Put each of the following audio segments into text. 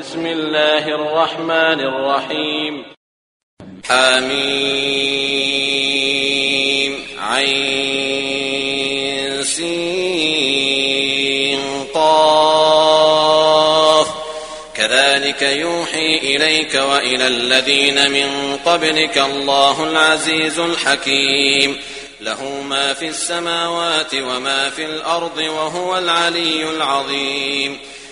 بسم الله الرحمن الرحيم. حميم عين سين طاف كذلك يوحي إليك وإلى الذين من قبلك الله العزيز الحكيم. له ما في السماوات وما في الأرض وهو العلي العظيم.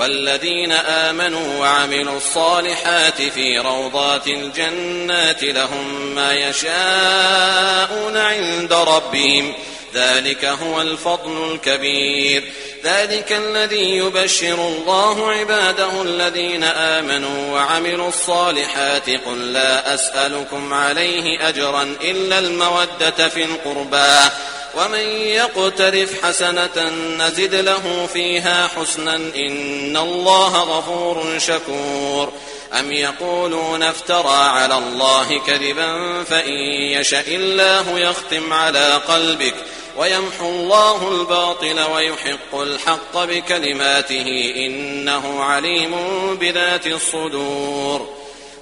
والذين آمنوا وعملوا الصالحات في روضات الجنات لهم ما يشاءون عند ربهم. ذلك هو الفضل الكبير. ذلك الذي يبشر الله عباده الذين آمنوا وعملوا الصالحات. قل لا أسألكم عليه أجرا إلا المودة في القربى. ومن يقترف حسنة نزد له فيها حسنا إن الله غفور شكور أم يقولون افترى على الله كذبا فإن يشأ الله يختم على قلبك ويمحو الله الباطل ويحق الحق بكلماته إنه عليم بذات الصدور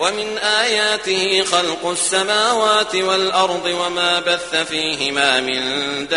ومن آياته خلق السماوات والأرض وما بث فيهما من دابة.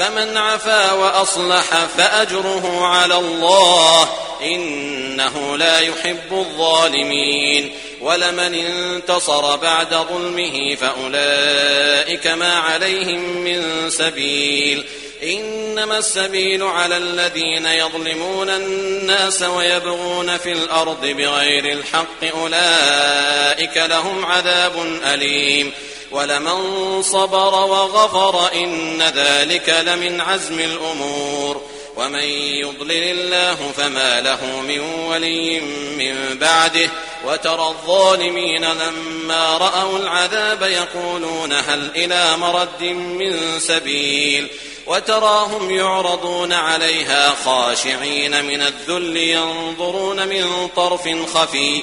فمن عفا وأصلح فأجره على الله إنه لا يحب الظالمين ولمن انتصر بعد ظلمه فأولئك ما عليهم من سبيل إنما السبيل على الذين يظلمون الناس ويبغون في الأرض بغير الحق أولئك لهم عذاب أليم ولمن صبر وغفر إن ذلك لمن عزم الأمور ومن يضلل الله فما له من ولي من بعده وترى الظالمين لما رأوا العذاب يقولون هل إلى مرد من سبيل وتراهم يعرضون عليها خاشعين من الذل ينظرون من طرف خفي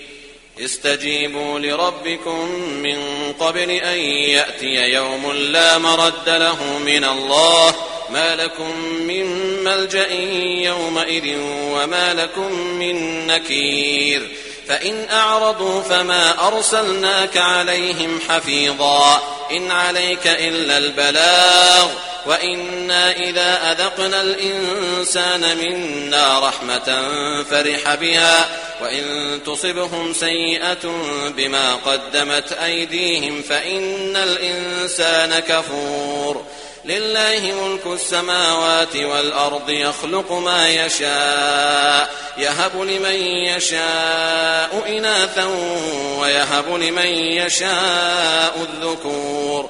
استجيبوا لربكم من قبل أن يأتي يوم لا مرد له من الله. ما لكم من ملجأ يومئذ وما لكم من نكير. فإن أعرضوا فما أرسلناك عليهم حفيظا. إن عليك إلا البلاغ. وإنا إذا أذقنا الإنسان منا رحمة فرح بها. وإن تصبهم سيئة بما قدمت أيديهم فإن الإنسان كفور لله ملك السماوات والأرض يخلق ما يشاء يهب لمن يشاء إناثا ويهب لمن يشاء الذكور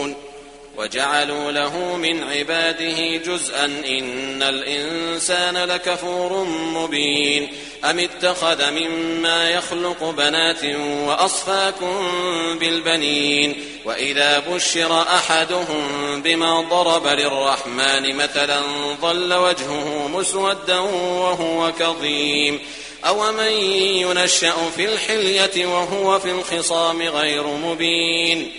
وجعلوا له من عباده جزءا إن الإنسان لكفور مبين. أم اتخذ مما يخلق بنات وأصفاكم بالبنين؟ وإذا بشر أحدهم بما ضرب للرحمن مثلا ظل وجهه مسودا وهو كظيم. أو من ينشأ في الحلية وهو في الخصام غير مبين؟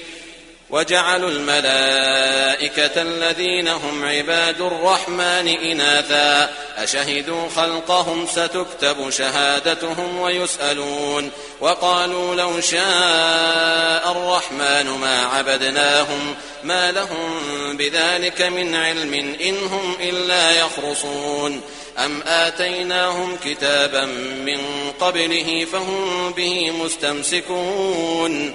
وجعلوا الملائكة الذين هم عباد الرحمن إناثا. أشهدوا خلقهم ستكتب شهادتهم ويسألون. وقالوا لو شاء الرحمن ما عبدناهم ما لهم بذلك من علم إن هم إلا يخرصون. أم آتيناهم كتابا من قبله فهم به مستمسكون.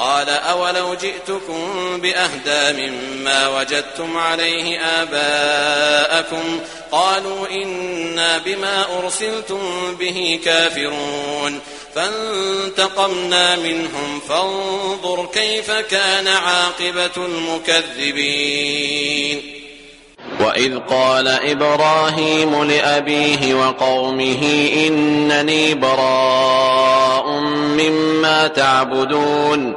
قال أولو جئتكم بأهدى مما وجدتم عليه آباءكم قالوا إنا بما أرسلتم به كافرون فانتقمنا منهم فانظر كيف كان عاقبة المكذبين وَإِذْ قَالَ إِبْرَاهِيمُ لِأَبِيهِ وَقَوْمِهِ إِنَّنِي بَرَاءٌ مِّمَّا تَعْبُدُونَ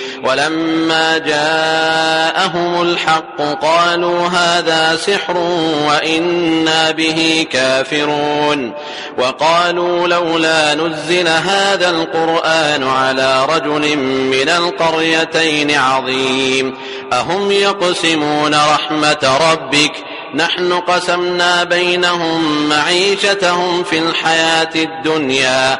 ولما جاءهم الحق قالوا هذا سحر وإنا به كافرون وقالوا لولا نزل هذا القرآن على رجل من القريتين عظيم أهم يقسمون رحمة ربك نحن قسمنا بينهم معيشتهم في الحياة الدنيا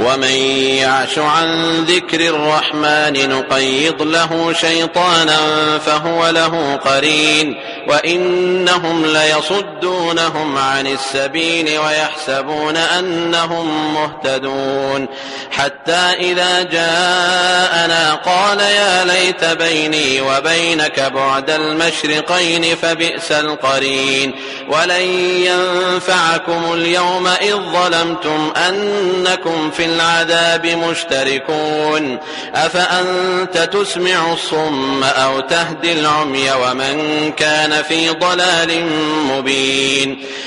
ومن يعش عن ذكر الرحمن نقيض له شيطانا فهو له قرين وإنهم ليصدونهم عن السبيل ويحسبون أنهم مهتدون حتى إذا جاءنا قال يا ليت بيني وبينك بعد المشرقين فبئس القرين ولن ينفعكم اليوم إذ ظلمتم أنكم في في العذاب مشتركون. أفأنت تسمع الصم أو تهدي العمي ومن كان في ضلال مبين.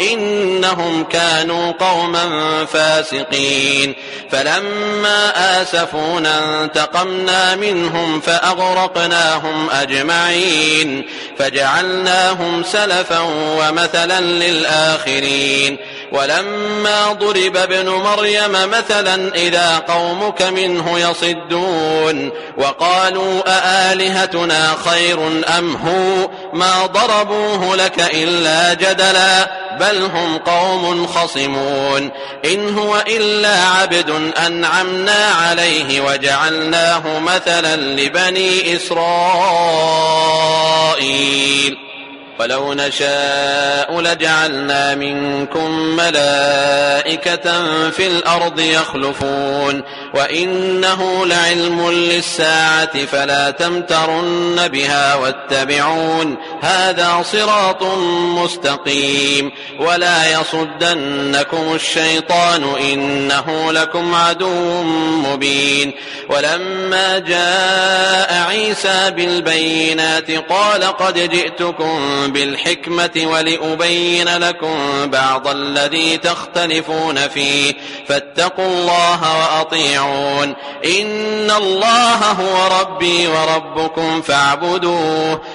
إنهم كانوا قوما فاسقين. فلما آسفونا انتقمنا منهم فأغرقناهم أجمعين. فجعلناهم سلفا ومثلا للآخرين. ولما ضرب ابن مريم مثلا إذا قومك منه يصدون. وقالوا أآلهتنا خير أم هو؟ ما ضربوه لك إلا جدلا. بل هم قوم خصمون إن هو إلا عبد أنعمنا عليه وجعلناه مثلا لبني إسرائيل ولو نشاء لجعلنا منكم ملائكة في الأرض يخلفون وإنه لعلم للساعة فلا تمترن بها واتبعون هذا صراط مستقيم ولا يصدنكم الشيطان إنه لكم عدو مبين ولما جاء عيسى بالبينات قال قد جئتكم بالحكمة ولأبين لكم بعض الذي تختلفون فيه. فاتقوا الله وأطيعون. إن الله هو ربي وربكم فاعبدوه.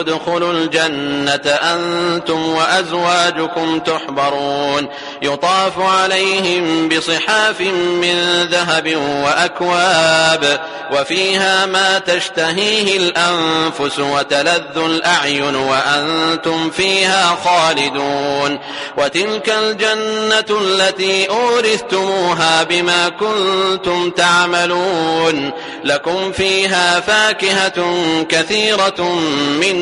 ادخلوا الجنة أنتم وأزواجكم تحبرون. يطاف عليهم بصحاف من ذهب وأكواب وفيها ما تشتهيه الأنفس وتلذ الأعين وأنتم فيها خالدون. وتلك الجنة التي أورثتموها بما كنتم تعملون. لكم فيها فاكهة كثيرة من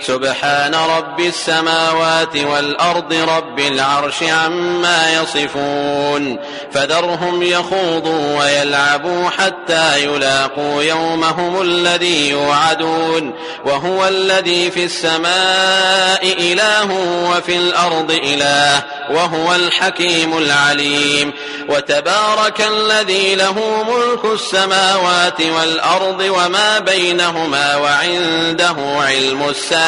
سبحان رب السماوات والأرض رب العرش عما يصفون فذرهم يخوضوا ويلعبوا حتى يلاقوا يومهم الذي يوعدون وهو الذي في السماء إله وفي الأرض إله وهو الحكيم العليم وتبارك الذي له ملك السماوات والأرض وما بينهما وعنده علم الساعة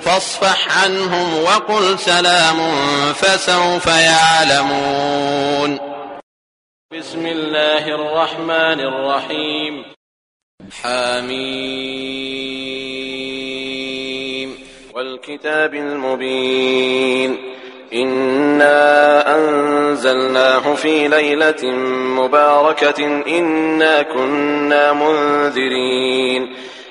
فاصفح عنهم وقل سلام فسوف يعلمون. بسم الله الرحمن الرحيم. حاميم والكتاب المبين. إنا أنزلناه في ليلة مباركة إنا كنا منذرين.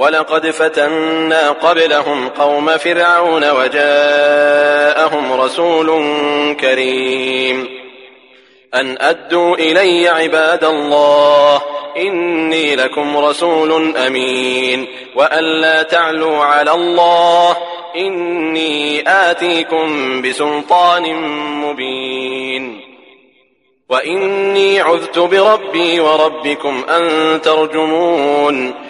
ولقد فتنا قبلهم قوم فرعون وجاءهم رسول كريم. أن أدوا إلي عباد الله إني لكم رسول أمين. وأن لا تعلوا على الله إني آتيكم بسلطان مبين. وإني عذت بربي وربكم أن ترجمون.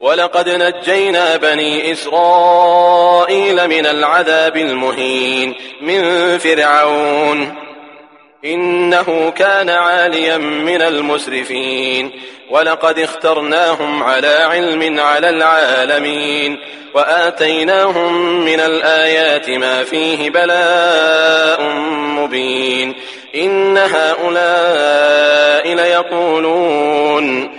وَلَقَدْ نَجَّيْنَا بَنِي إِسْرَائِيلَ مِنَ الْعَذَابِ الْمُهِينِ مِنْ فِرْعَوْنَ إِنَّهُ كَانَ عَالِيًا مِنَ الْمُسْرِفِينَ وَلَقَدْ اخْتَرْنَاهُمْ عَلَى عِلْمٍ عَلَى الْعَالَمِينَ وَآتَيْنَاهُمْ مِنَ الْآيَاتِ مَا فِيهِ بَلَاءٌ مُبِينٌ إِنَّ هَؤُلَاءِ لَيَقُولُونَ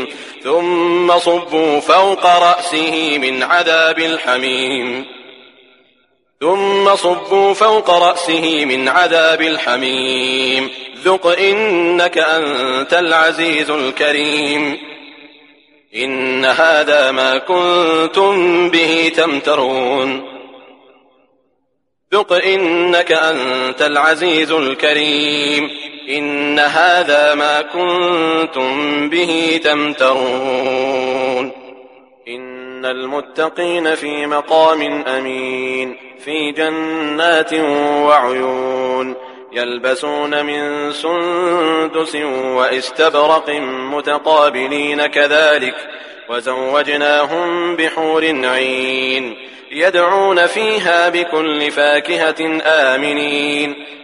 ثم صبوا فوق رأسه من عذاب الحميم. ثم صبوا فوق رأسه من عذاب الحميم. ذق إنك أنت العزيز الكريم. إن هذا ما كنتم به تمترون. ذق إنك أنت العزيز الكريم. إن هذا ما كنتم به تمترون. إن المتقين في مقام أمين في جنات وعيون يلبسون من سندس وإستبرق متقابلين كذلك وزوجناهم بحور عين يدعون فيها بكل فاكهة آمنين.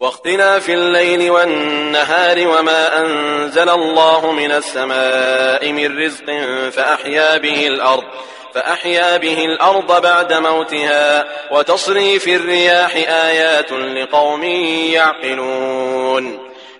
واختنا في الليل والنهار وما أنزل الله من السماء من رزق فأحيا به الأرض فأحيا به الأرض بعد موتها وتصري في الرياح آيات لقوم يعقلون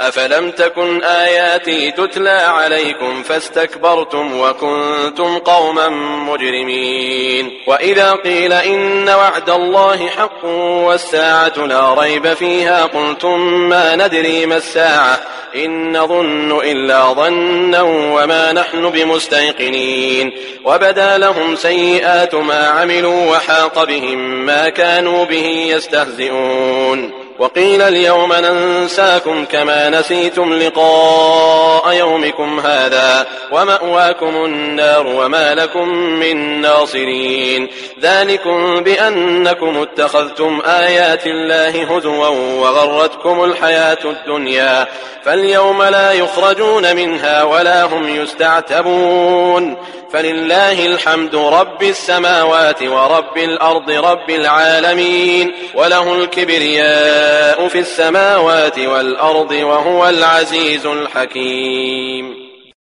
أفلم تكن آياتي تتلى عليكم فاستكبرتم وكنتم قوما مجرمين وإذا قيل إن وعد الله حق والساعة لا ريب فيها قلتم ما ندري ما الساعة إن نظن إلا ظنا وما نحن بمستيقنين وبدا لهم سيئات ما عملوا وحاق بهم ما كانوا به يستهزئون وقيل اليوم ننساكم كما نسيتم لقاء يومكم هذا ومأواكم النار وما لكم من ناصرين. ذلكم بأنكم اتخذتم آيات الله هدوا وغرتكم الحياة الدنيا. فاليوم لا يخرجون منها ولا هم يستعتبون. فلله الحمد رب السماوات ورب الأرض رب العالمين. وله الكبرياء في السماوات والأرض وهو العزيز الحكيم